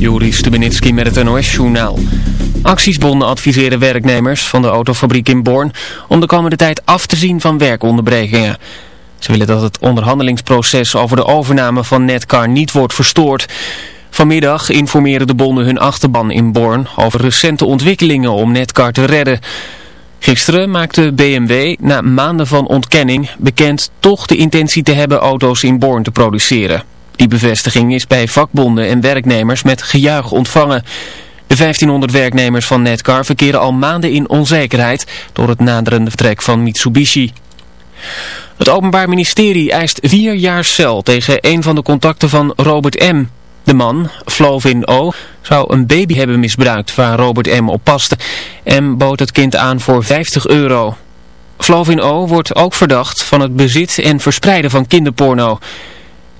Joris Stubenitski met het NOS-journaal. Actiesbonden adviseren werknemers van de autofabriek in Born om de komende tijd af te zien van werkonderbrekingen. Ze willen dat het onderhandelingsproces over de overname van Netcar niet wordt verstoord. Vanmiddag informeren de bonden hun achterban in Born over recente ontwikkelingen om Netcar te redden. Gisteren maakte BMW na maanden van ontkenning bekend toch de intentie te hebben auto's in Born te produceren. Die bevestiging is bij vakbonden en werknemers met gejuich ontvangen. De 1500 werknemers van Netcar verkeren al maanden in onzekerheid door het naderende vertrek van Mitsubishi. Het Openbaar Ministerie eist vier jaar cel tegen een van de contacten van Robert M. De man, Flovin O, zou een baby hebben misbruikt waar Robert M. op paste. M bood het kind aan voor 50 euro. Flovin O wordt ook verdacht van het bezit en verspreiden van kinderporno.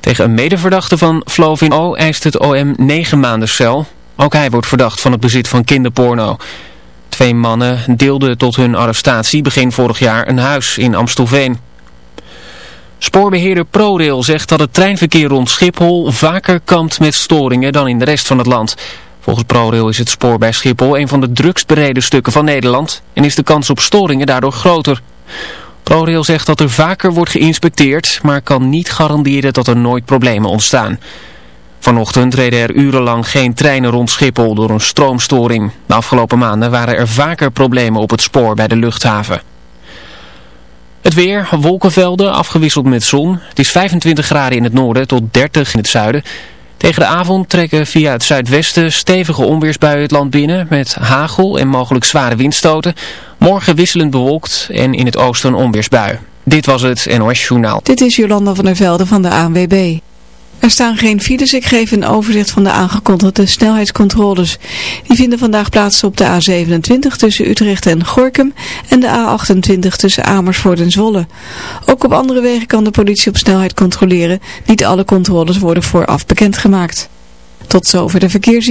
Tegen een medeverdachte van Flovin O eist het OM 9 maanden cel. Ook hij wordt verdacht van het bezit van kinderporno. Twee mannen deelden tot hun arrestatie begin vorig jaar een huis in Amstelveen. Spoorbeheerder ProRail zegt dat het treinverkeer rond Schiphol vaker kampt met storingen dan in de rest van het land. Volgens ProRail is het spoor bij Schiphol een van de drukst stukken van Nederland en is de kans op storingen daardoor groter. ProRail zegt dat er vaker wordt geïnspecteerd, maar kan niet garanderen dat er nooit problemen ontstaan. Vanochtend reden er urenlang geen treinen rond Schiphol door een stroomstoring. De afgelopen maanden waren er vaker problemen op het spoor bij de luchthaven. Het weer, wolkenvelden, afgewisseld met zon. Het is 25 graden in het noorden tot 30 in het zuiden. Tegen de avond trekken via het zuidwesten stevige onweersbuien het land binnen met hagel en mogelijk zware windstoten. Morgen wisselend bewolkt en in het oosten een onweersbui. Dit was het NOS Journaal. Dit is Jolanda van der Velde van de ANWB. Er staan geen files. Ik geef een overzicht van de aangekondigde snelheidscontroles. Die vinden vandaag plaats op de A27 tussen Utrecht en Gorkum en de A28 tussen Amersfoort en Zwolle. Ook op andere wegen kan de politie op snelheid controleren. Niet alle controles worden vooraf bekendgemaakt. Tot zover de verkeers.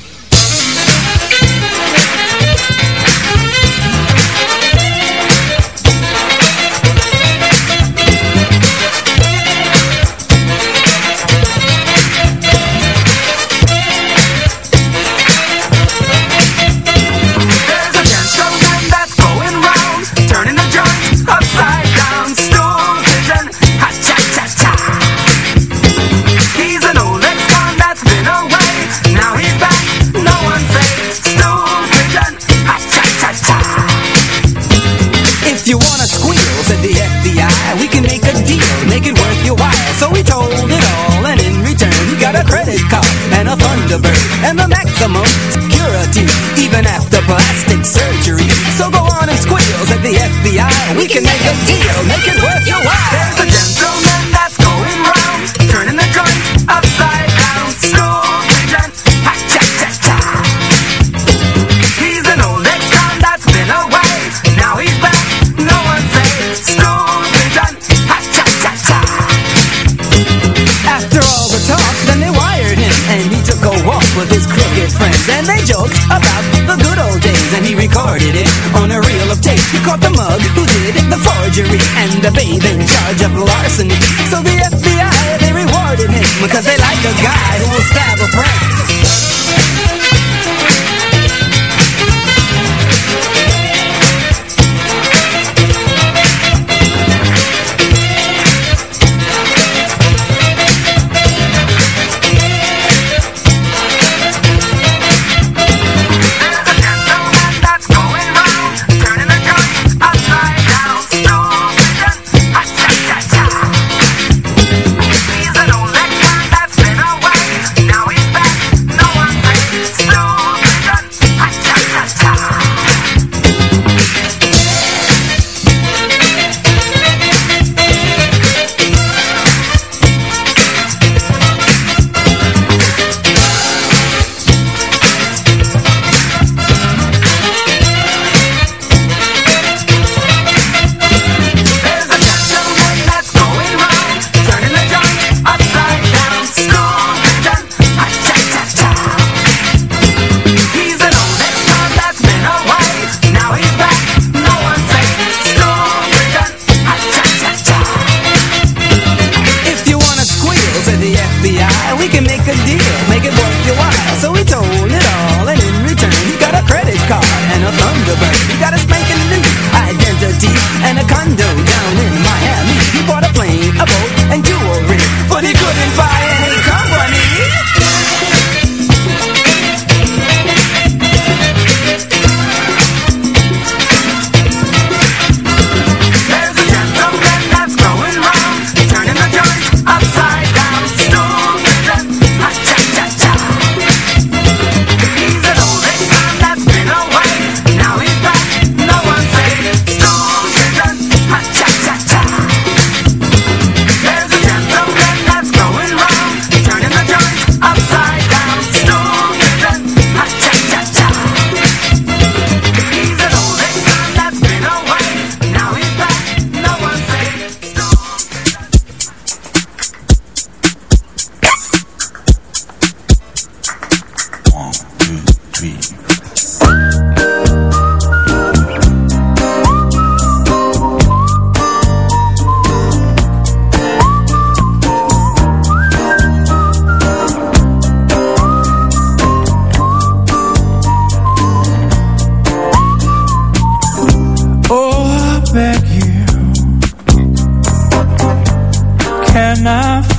and babe in charge of larceny. So the FBI, they rewarded him, because they like a guy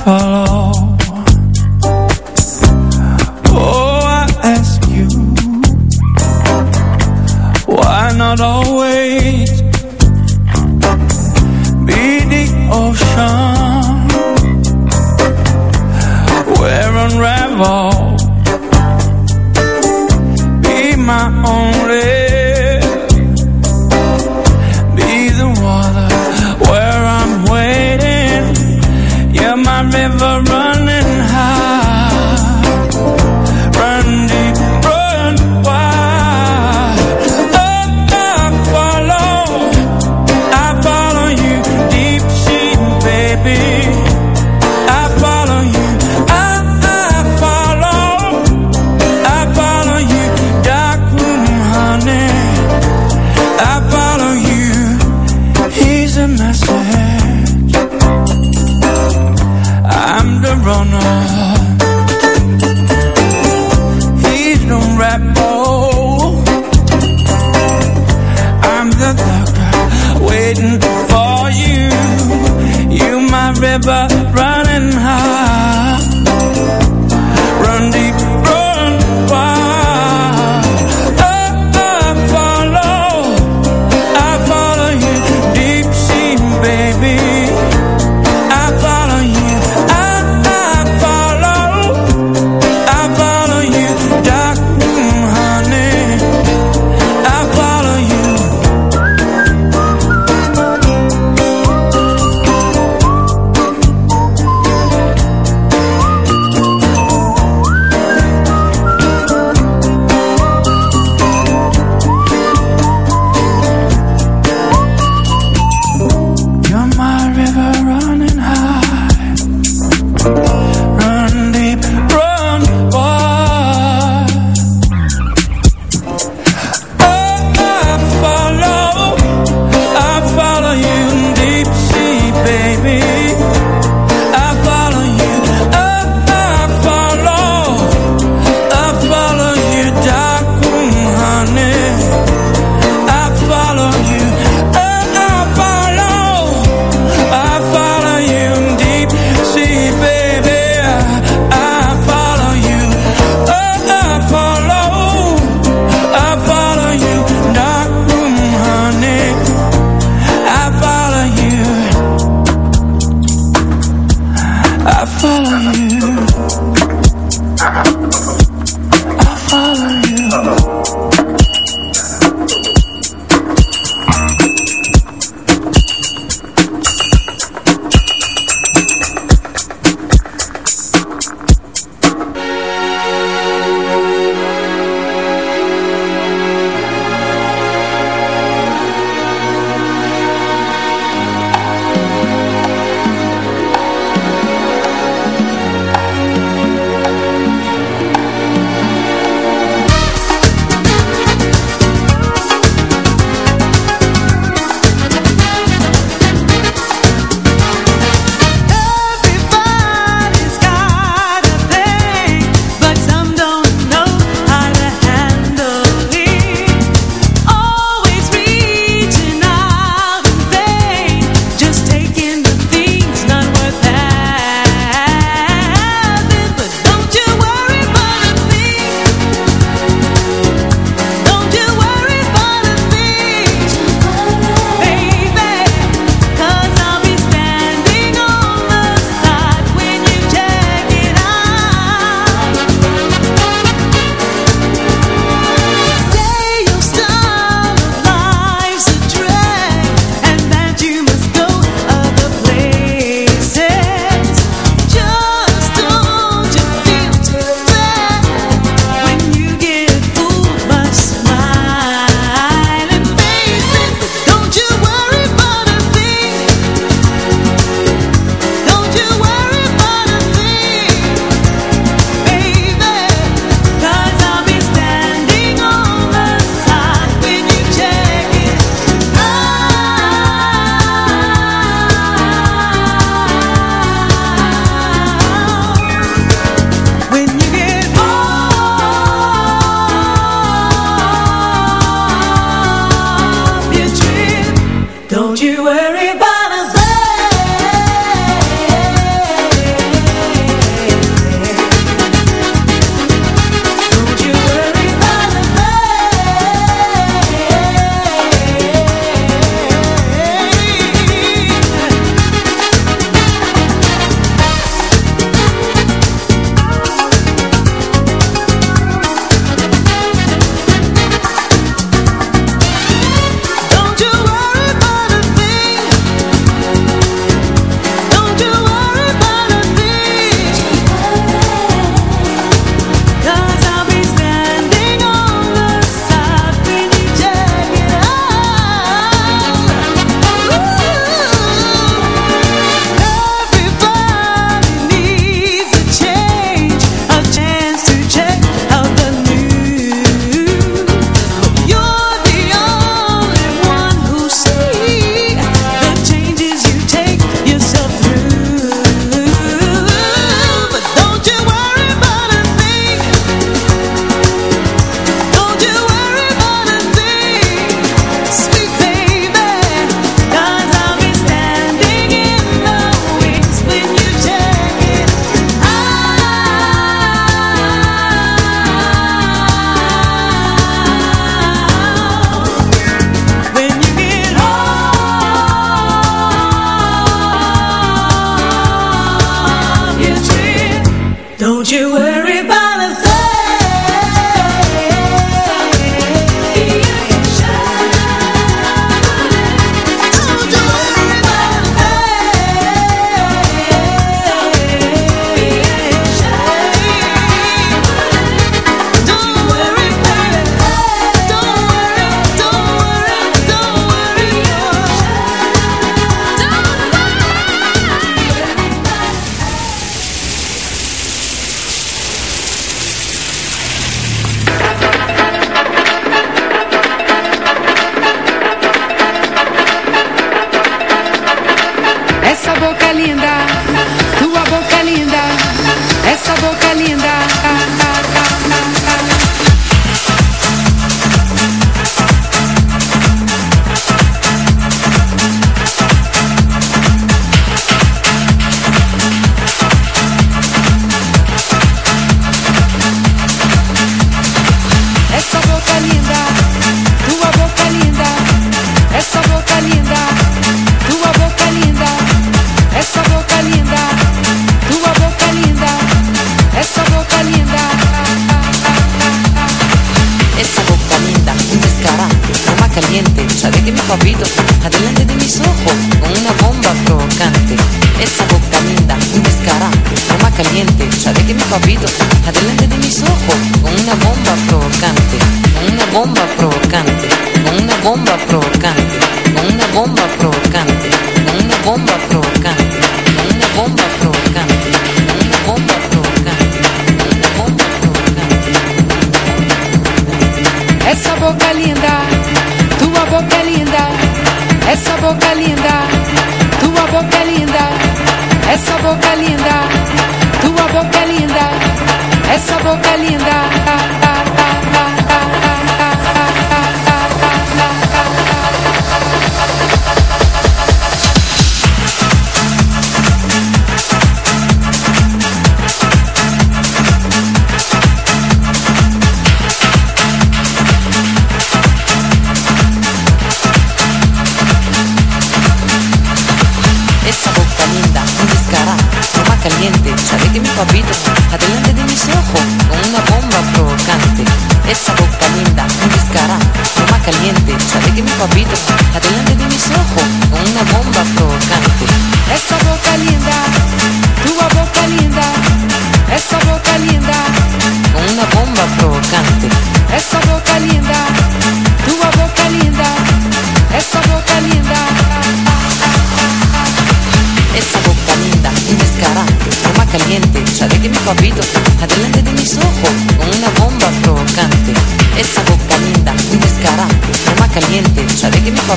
follow.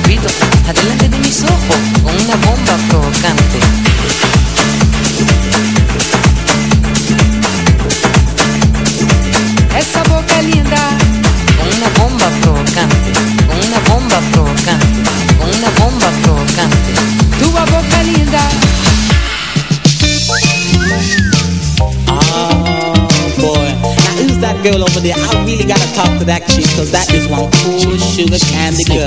Papito está delante de mis ojos con una bomba provocante. Essa boca linda, Con una bomba provocante, con una bomba provocante, con una bomba provocante. tua boca linda. Oh boy. Now who's that girl over there? I really gotta talk to that chick, cause that is one cool sugar candy girl.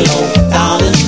Hello, darling,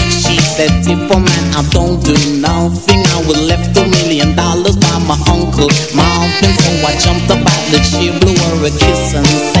pathetic for man I don't do nothing. I was left a million dollars by my uncle. Marvin So I jumped up out the chair, blew her a kiss and said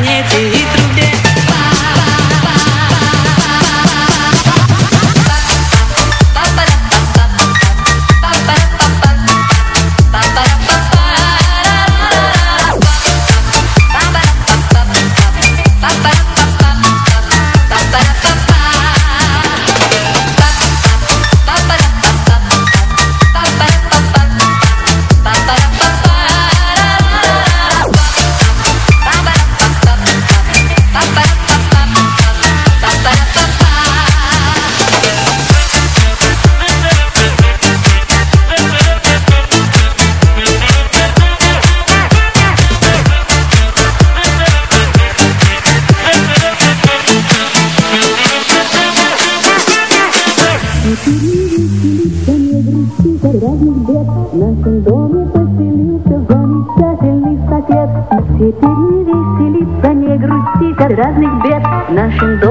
разных бед нашим домом.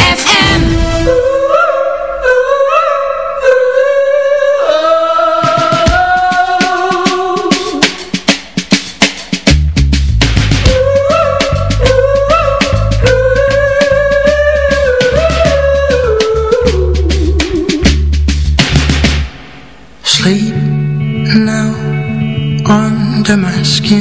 acho que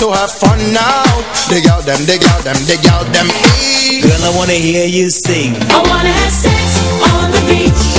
to have fun now. Dig out them, dig out them, dig out them. Girl, I wanna hear you sing. I wanna have sex on the beach.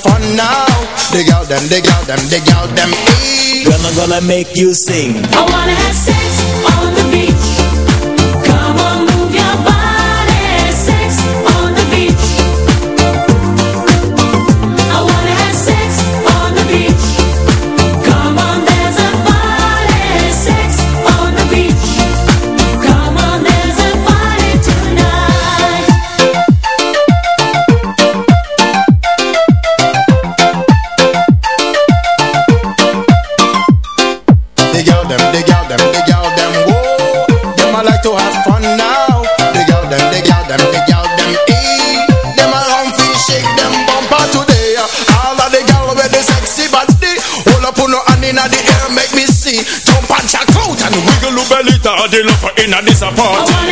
fun now. Dig out them, dig out them, dig out them. Girl, I'm gonna make you sing. I wanna have sex on the inna this apart.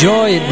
enjoy it,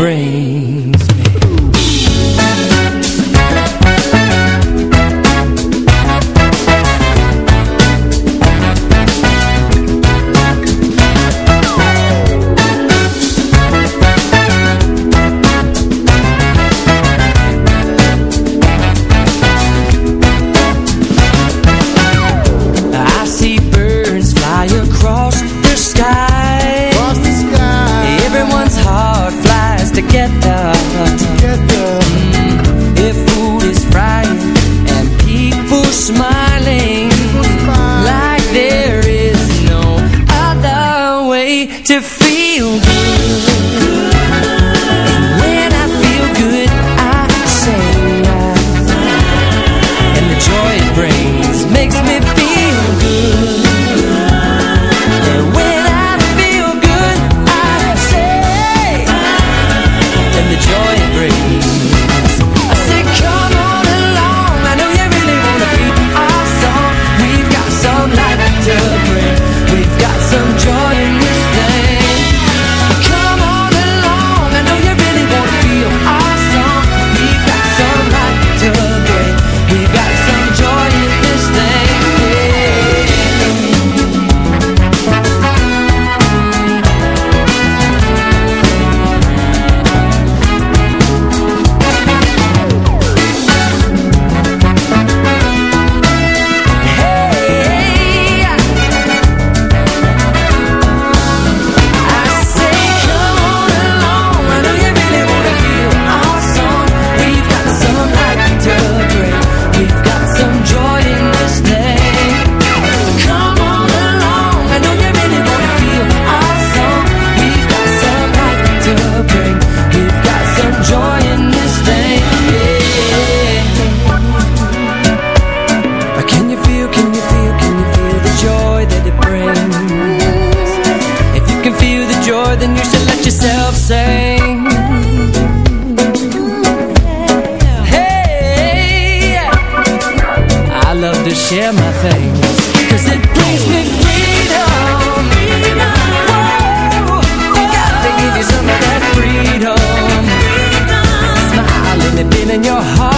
in your heart.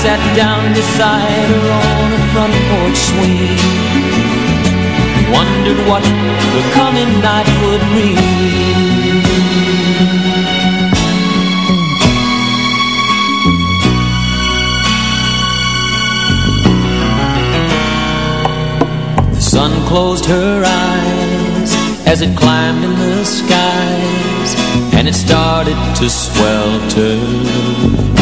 sat down beside her on a front porch swing Wondered what the coming night would bring The sun closed her eyes as it climbed in the skies and it started to swelter.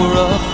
were afraid,